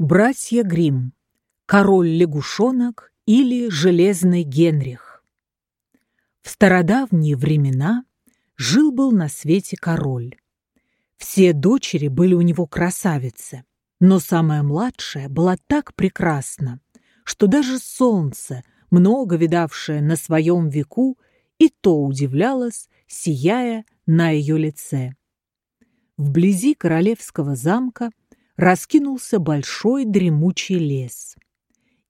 Братья Гримм. Король-лягушонок или Железный Генрих. В стародавние времена жил-был на свете король. Все дочери были у него красавицы, но самая младшая была так прекрасна, что даже солнце, много видавшее на своем веку, и то удивлялось, сияя на ее лице. Вблизи королевского замка раскинулся большой дремучий лес.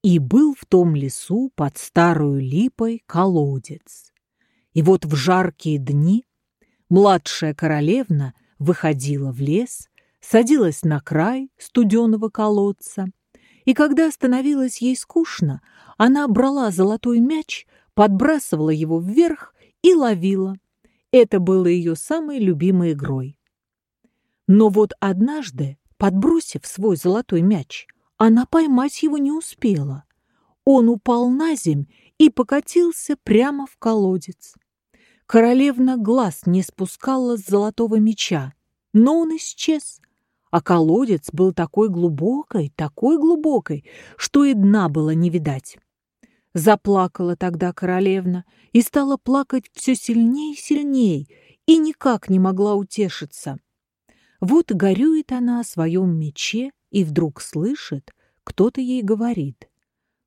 И был в том лесу под старую липой колодец. И вот в жаркие дни младшая королевна выходила в лес, садилась на край студеного колодца, и когда становилось ей скучно, она брала золотой мяч, подбрасывала его вверх и ловила. Это было ее самой любимой игрой. Но вот однажды Подбросив свой золотой мяч, она поймать его не успела. Он упал на земь и покатился прямо в колодец. Королевна глаз не спускала с золотого меча, но он исчез, а колодец был такой глубокой, такой глубокой, что и дна было не видать. Заплакала тогда королевна и стала плакать все сильнее и сильнее, и никак не могла утешиться. Вот горюет она о своем мече и вдруг слышит, кто-то ей говорит.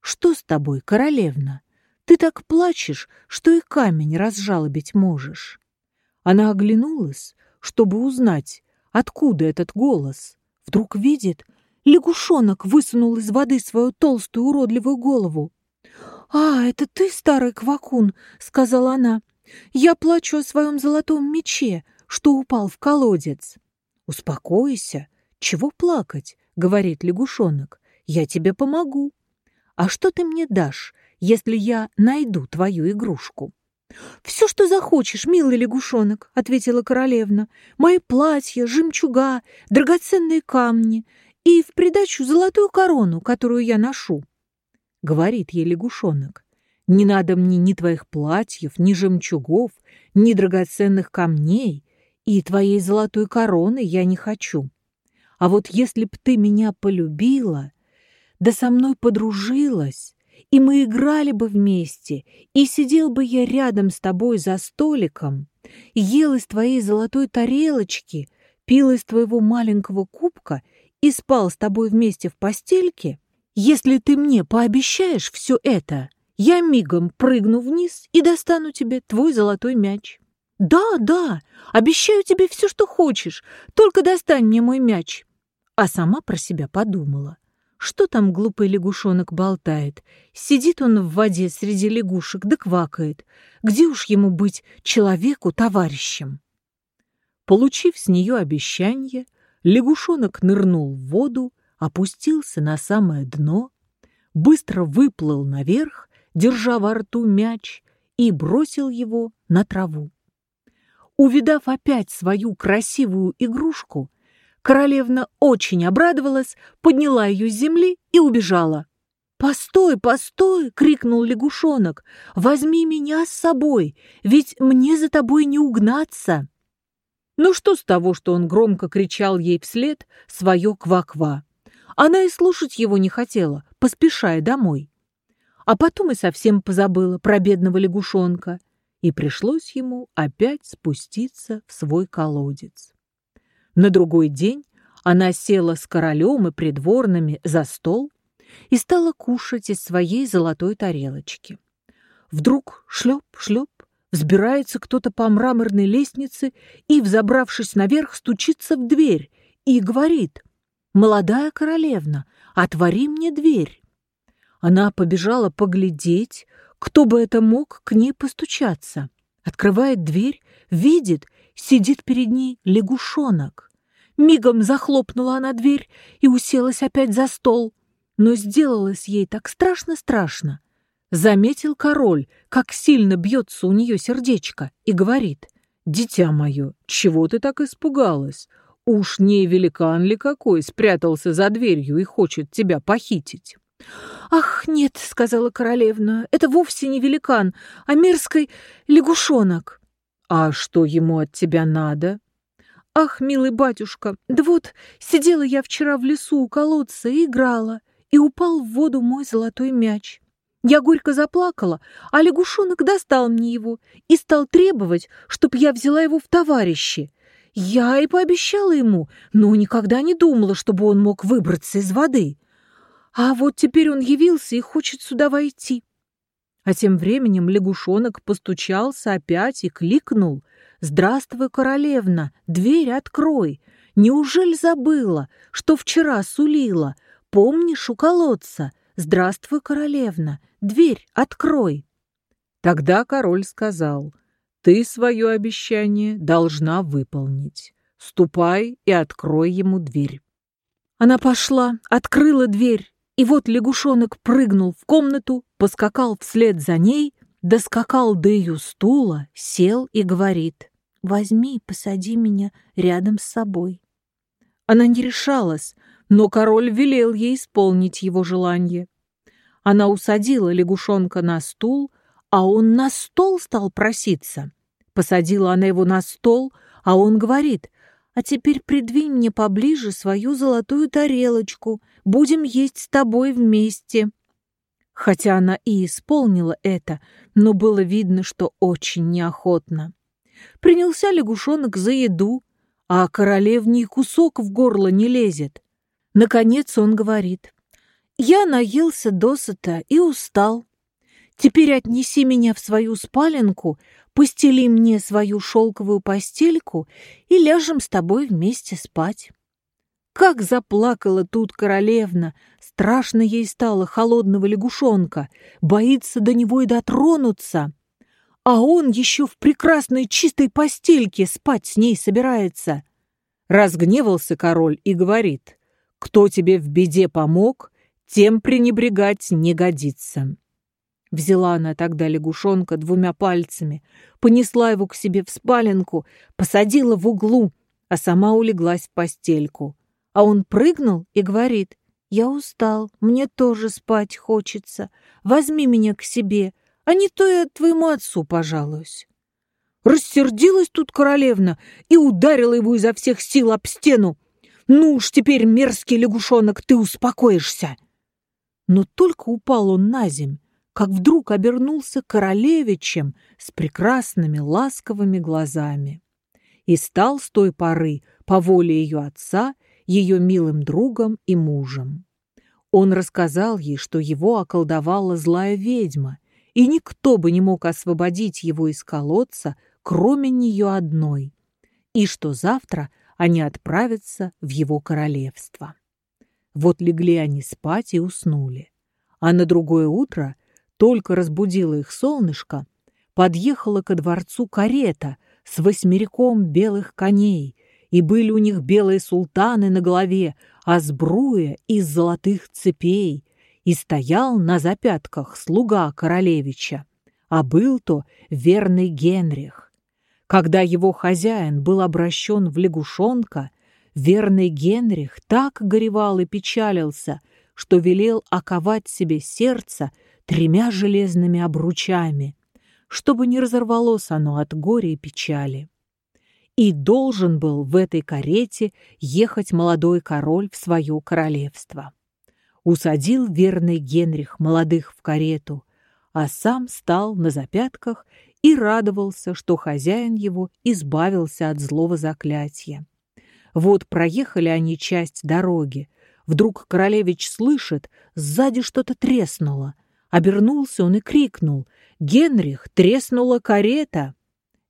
«Что с тобой, королевна? Ты так плачешь, что и камень разжалобить можешь». Она оглянулась, чтобы узнать, откуда этот голос. Вдруг видит, лягушонок высунул из воды свою толстую уродливую голову. «А, это ты, старый квакун», — сказала она. «Я плачу о своем золотом мече, что упал в колодец». «Успокойся. Чего плакать?» — говорит лягушонок. «Я тебе помогу. А что ты мне дашь, если я найду твою игрушку?» «Все, что захочешь, милый лягушонок», — ответила королевна. «Мои платья, жемчуга, драгоценные камни и в придачу золотую корону, которую я ношу». Говорит ей лягушонок. «Не надо мне ни твоих платьев, ни жемчугов, ни драгоценных камней. И твоей золотой короны я не хочу. А вот если б ты меня полюбила, да со мной подружилась, и мы играли бы вместе, и сидел бы я рядом с тобой за столиком, ел из твоей золотой тарелочки, пил из твоего маленького кубка и спал с тобой вместе в постельке, если ты мне пообещаешь все это, я мигом прыгну вниз и достану тебе твой золотой мяч. «Да, да, обещаю тебе все, что хочешь, только достань мне мой мяч». А сама про себя подумала. Что там глупый лягушонок болтает? Сидит он в воде среди лягушек да квакает. Где уж ему быть человеку-товарищем? Получив с нее обещание, лягушонок нырнул в воду, опустился на самое дно, быстро выплыл наверх, держа во рту мяч, и бросил его на траву. Увидав опять свою красивую игрушку, королевна очень обрадовалась, подняла ее с земли и убежала. «Постой, постой!» — крикнул лягушонок. «Возьми меня с собой, ведь мне за тобой не угнаться!» Ну что с того, что он громко кричал ей вслед свое ква-ква? Она и слушать его не хотела, поспешая домой. А потом и совсем позабыла про бедного лягушонка — и пришлось ему опять спуститься в свой колодец. На другой день она села с королем и придворными за стол и стала кушать из своей золотой тарелочки. Вдруг шлеп-шлеп взбирается кто-то по мраморной лестнице и, взобравшись наверх, стучится в дверь и говорит «Молодая королевна, отвори мне дверь». Она побежала поглядеть, кто бы это мог к ней постучаться? Открывает дверь, видит, сидит перед ней лягушонок. Мигом захлопнула она дверь и уселась опять за стол. Но сделалось ей так страшно-страшно. Заметил король, как сильно бьется у нее сердечко, и говорит, «Дитя мое, чего ты так испугалась? Уж не великан ли какой спрятался за дверью и хочет тебя похитить?» «Ах, нет», — сказала королевна, — «это вовсе не великан, а мерзкий лягушонок». «А что ему от тебя надо?» «Ах, милый батюшка, да вот сидела я вчера в лесу у колодца и играла, и упал в воду мой золотой мяч. Я горько заплакала, а лягушонок достал мне его и стал требовать, чтоб я взяла его в товарищи. Я и пообещала ему, но никогда не думала, чтобы он мог выбраться из воды. А вот теперь он явился и хочет сюда войти. А тем временем лягушонок постучался опять и кликнул. «Здравствуй, королевна! Дверь открой! Неужели забыла, что вчера сулила? Помнишь у колодца? Здравствуй, королевна! Дверь открой!» Тогда король сказал, «Ты свое обещание должна выполнить. Ступай и открой ему дверь». Она пошла, открыла дверь, и вот лягушонок прыгнул в комнату, поскакал вслед за ней, доскакал до ее стула, сел и говорит, «Возьми и посади меня рядом с собой». Она не решалась, но король велел ей исполнить его желание. Она усадила лягушонка на стул, а он на стол стал проситься. Посадила она его на стол, а он говорит, «А теперь придвинь мне поближе свою золотую тарелочку, будем есть с тобой вместе». Хотя она и исполнила это, но было видно, что очень неохотно. Принялся лягушонок за еду, а королевний кусок в горло не лезет. Наконец он говорит, «Я наелся досыта и устал. Теперь отнеси меня в свою спаленку, постели мне свою шелковую постельку и ляжем с тобой вместе спать». Как заплакала тут королевна! Страшно ей стало холодного лягушонка, боится до него и дотронуться. А он еще в прекрасной чистой постельке спать с ней собирается. Разгневался король и говорит, «Кто тебе в беде помог, тем пренебрегать не годится». Взяла она тогда лягушонка двумя пальцами, понесла его к себе в спаленку, посадила в углу, а сама улеглась в постельку. А он прыгнул и говорит, «Я устал, мне тоже спать хочется. Возьми меня к себе, а не то я твоему отцу пожалуюсь». Рассердилась тут королевна и ударила его изо всех сил об стену. «Ну уж теперь, мерзкий лягушонок, ты успокоишься!» Но только упал он на земь, как вдруг обернулся королевичем с прекрасными ласковыми глазами и стал с той поры по воле ее отца ее милым другом и мужем. Он рассказал ей, что его околдовала злая ведьма, и никто бы не мог освободить его из колодца, кроме нее одной, и что завтра они отправятся в его королевство. Вот легли они спать и уснули. А на другое утро только разбудило их солнышко, подъехала ко дворцу карета с восьмериком белых коней, и были у них белые султаны на голове, а сбруя из золотых цепей, и стоял на запятках слуга королевича, а был то верный Генрих. Когда его хозяин был обращен в лягушонка, верный Генрих так горевал и печалился, что велел оковать себе сердце тремя железными обручами, чтобы не разорвалось оно от горя и печали. И должен был в этой карете ехать молодой король в свое королевство. Усадил верный Генрих молодых в карету, а сам стал на запятках и радовался, что хозяин его избавился от злого заклятия. Вот проехали они часть дороги. Вдруг королевич слышит, сзади что-то треснуло. Обернулся он и крикнул. «Генрих, треснула карета!»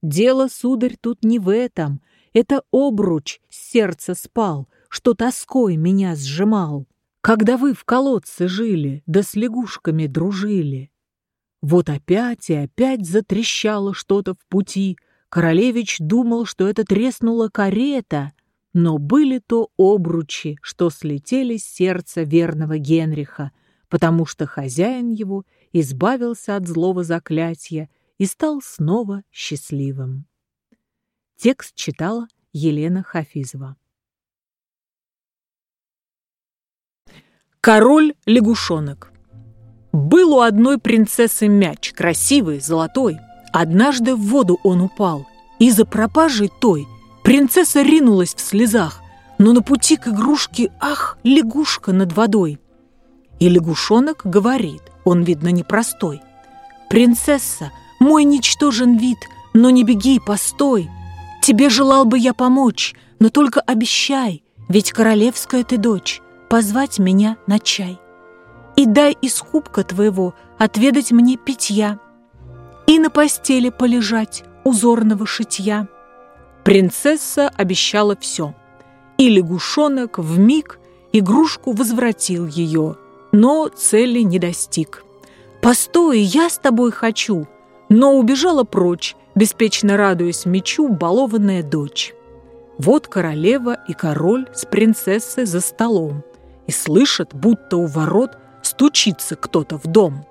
Дело, сударь, тут не в этом. Это обруч с сердца спал, что тоской меня сжимал. Когда вы в колодце жили, да с лягушками дружили. Вот опять и опять затрещало что-то в пути. Королевич думал, что это треснула карета, но были то обручи, что слетели с сердца верного Генриха, потому что хозяин его избавился от злого заклятия и стал снова счастливым. Текст читала Елена Хафизова. Король-лягушонок Был у одной принцессы мяч, красивый, золотой. Однажды в воду он упал, и за пропажей той Принцесса ринулась в слезах, но на пути к игрушке, ах, лягушка над водой. И лягушонок говорит, он, видно, непростой. «Принцесса, мой ничтожен вид, но не беги, постой. Тебе желал бы я помочь, но только обещай, ведь королевская ты дочь, позвать меня на чай. И дай из кубка твоего отведать мне питья и на постели полежать узорного шитья». Принцесса обещала все. И лягушонок в миг игрушку возвратил ее, но цели не достиг. «Постой, я с тобой хочу!» Но убежала прочь, беспечно радуясь мечу, балованная дочь. Вот королева и король с принцессой за столом и слышат, будто у ворот стучится кто-то в дом.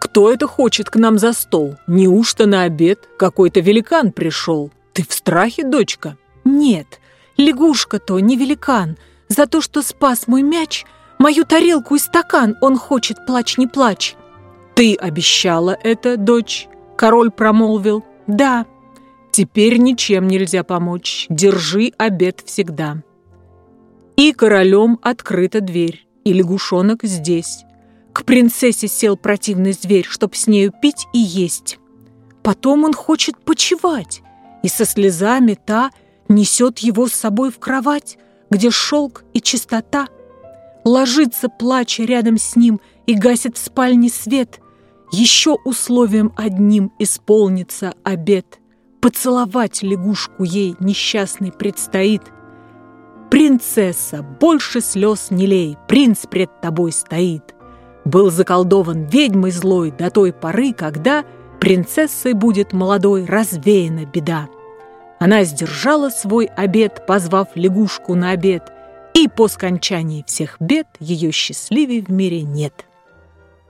«Кто это хочет к нам за стол? Неужто на обед какой-то великан пришел?» «Ты в страхе, дочка?» «Нет, лягушка-то не великан. За то, что спас мой мяч, мою тарелку и стакан он хочет, плачь не плачь». «Ты обещала это, дочь?» Король промолвил. «Да». «Теперь ничем нельзя помочь. Держи обед всегда». И королем открыта дверь, и лягушонок здесь. К принцессе сел противный зверь, чтоб с нею пить и есть. Потом он хочет почевать и со слезами та несет его с собой в кровать, где шелк и чистота. Ложится, плача рядом с ним, и гасит в спальне свет. Еще условием одним исполнится обед. Поцеловать лягушку ей несчастный предстоит. Принцесса, больше слез не лей, принц пред тобой стоит. Был заколдован ведьмой злой до той поры, когда принцессой будет молодой развеяна беда. Она сдержала свой обед, позвав лягушку на обед, и по скончании всех бед ее счастливей в мире нет.